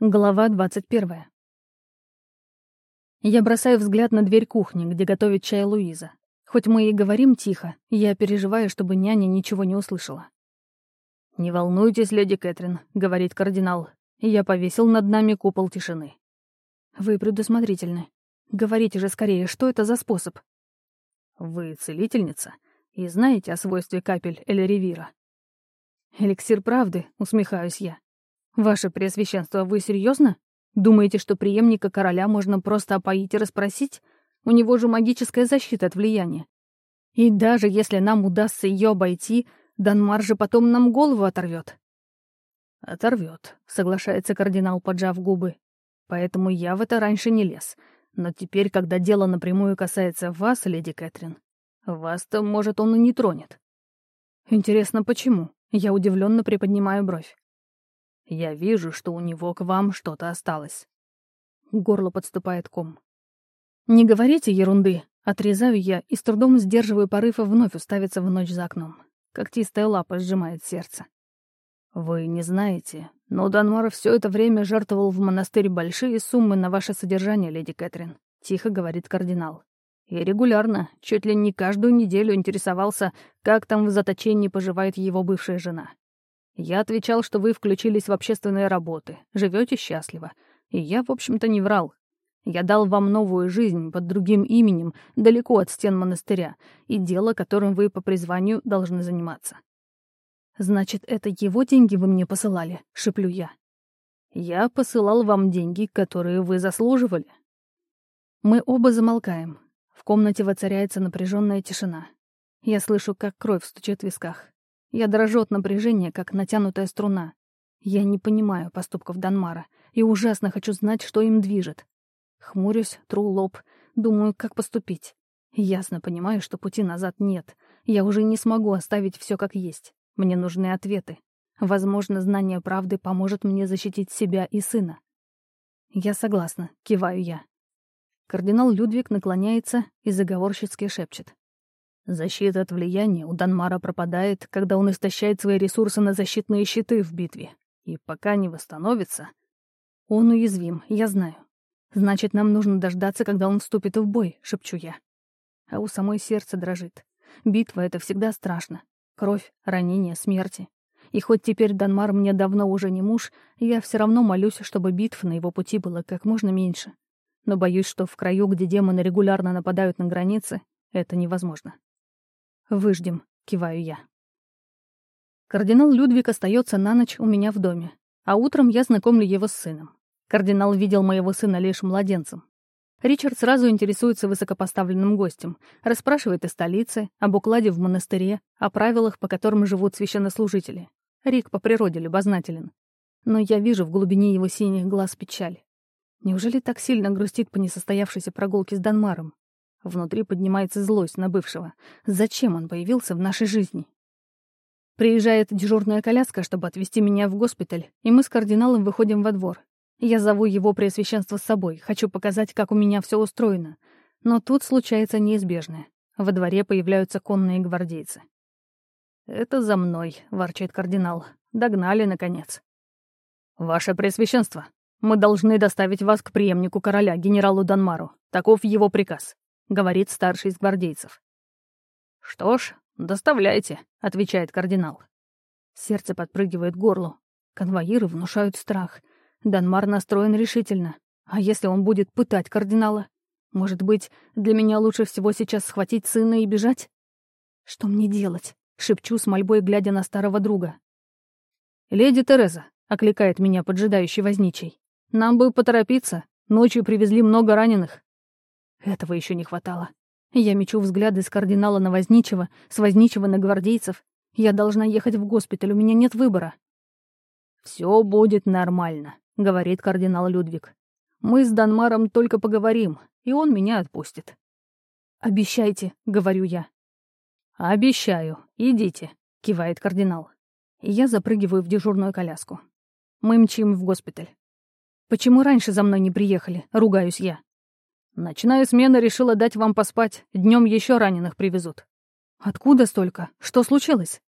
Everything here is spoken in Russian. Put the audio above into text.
Глава 21. Я бросаю взгляд на дверь кухни, где готовит чай Луиза. Хоть мы и говорим тихо, я переживаю, чтобы няня ничего не услышала. «Не волнуйтесь, леди Кэтрин», — говорит кардинал. «Я повесил над нами купол тишины». «Вы предусмотрительны. Говорите же скорее, что это за способ?» «Вы целительница и знаете о свойстве капель Эль-Ревира?» «Эликсир правды», — усмехаюсь я. «Ваше Преосвященство, вы серьезно? Думаете, что преемника короля можно просто опоить и расспросить? У него же магическая защита от влияния. И даже если нам удастся ее обойти, Данмар же потом нам голову оторвет. Оторвет, соглашается кардинал, поджав губы. Поэтому я в это раньше не лез. Но теперь, когда дело напрямую касается вас, леди Кэтрин, вас-то, может, он и не тронет. Интересно, почему? Я удивленно приподнимаю бровь. Я вижу, что у него к вам что-то осталось. Горло подступает ком. Не говорите ерунды. Отрезаю я и с трудом сдерживаю порыв и вновь уставиться в ночь за окном. Когтистая лапа сжимает сердце. Вы не знаете, но Данмар все это время жертвовал в монастырь большие суммы на ваше содержание, леди Кэтрин. Тихо говорит кардинал. И регулярно, чуть ли не каждую неделю интересовался, как там в заточении поживает его бывшая жена. Я отвечал, что вы включились в общественные работы, живете счастливо. И я, в общем-то, не врал. Я дал вам новую жизнь под другим именем, далеко от стен монастыря, и дело, которым вы по призванию должны заниматься. «Значит, это его деньги вы мне посылали?» — шеплю я. «Я посылал вам деньги, которые вы заслуживали». Мы оба замолкаем. В комнате воцаряется напряженная тишина. Я слышу, как кровь стучит в висках. Я дрожу от напряжения, как натянутая струна. Я не понимаю поступков Данмара и ужасно хочу знать, что им движет. Хмурюсь, тру лоб, думаю, как поступить. Ясно понимаю, что пути назад нет. Я уже не смогу оставить все как есть. Мне нужны ответы. Возможно, знание правды поможет мне защитить себя и сына. Я согласна, киваю я. Кардинал Людвиг наклоняется и заговорщицки шепчет. Защита от влияния у Данмара пропадает, когда он истощает свои ресурсы на защитные щиты в битве. И пока не восстановится... Он уязвим, я знаю. Значит, нам нужно дождаться, когда он вступит в бой, шепчу я. А у самой сердце дрожит. Битва — это всегда страшно. Кровь, ранения, смерти. И хоть теперь Данмар мне давно уже не муж, я все равно молюсь, чтобы битв на его пути было как можно меньше. Но боюсь, что в краю, где демоны регулярно нападают на границы, это невозможно. «Выждем», — киваю я. Кардинал Людвиг остается на ночь у меня в доме, а утром я знакомлю его с сыном. Кардинал видел моего сына лишь младенцем. Ричард сразу интересуется высокопоставленным гостем, расспрашивает о столице, об укладе в монастыре, о правилах, по которым живут священнослужители. Рик по природе любознателен. Но я вижу в глубине его синих глаз печаль. Неужели так сильно грустит по несостоявшейся прогулке с Данмаром? Внутри поднимается злость на бывшего. Зачем он появился в нашей жизни? Приезжает дежурная коляска, чтобы отвезти меня в госпиталь, и мы с кардиналом выходим во двор. Я зову его преосвященство с собой, хочу показать, как у меня все устроено. Но тут случается неизбежное. Во дворе появляются конные гвардейцы. «Это за мной», — ворчит кардинал. «Догнали, наконец». «Ваше Преосвященство, мы должны доставить вас к преемнику короля, генералу Данмару. Таков его приказ. — говорит старший из гвардейцев. «Что ж, доставляйте», — отвечает кардинал. Сердце подпрыгивает к горлу. Конвоиры внушают страх. Данмар настроен решительно. А если он будет пытать кардинала? Может быть, для меня лучше всего сейчас схватить сына и бежать? Что мне делать? Шепчу с мольбой, глядя на старого друга. «Леди Тереза», — окликает меня поджидающий возничий. «Нам бы поторопиться. Ночью привезли много раненых. Этого еще не хватало. Я мечу взгляды с кардинала на возничего, с возничего на гвардейцев. Я должна ехать в госпиталь, у меня нет выбора. «Все будет нормально», — говорит кардинал Людвиг. «Мы с Данмаром только поговорим, и он меня отпустит». «Обещайте», — говорю я. «Обещаю. Идите», — кивает кардинал. я запрыгиваю в дежурную коляску. Мы мчим в госпиталь. «Почему раньше за мной не приехали?» — ругаюсь я. Ночная смена решила дать вам поспать. Днем еще раненых привезут. Откуда столько? Что случилось?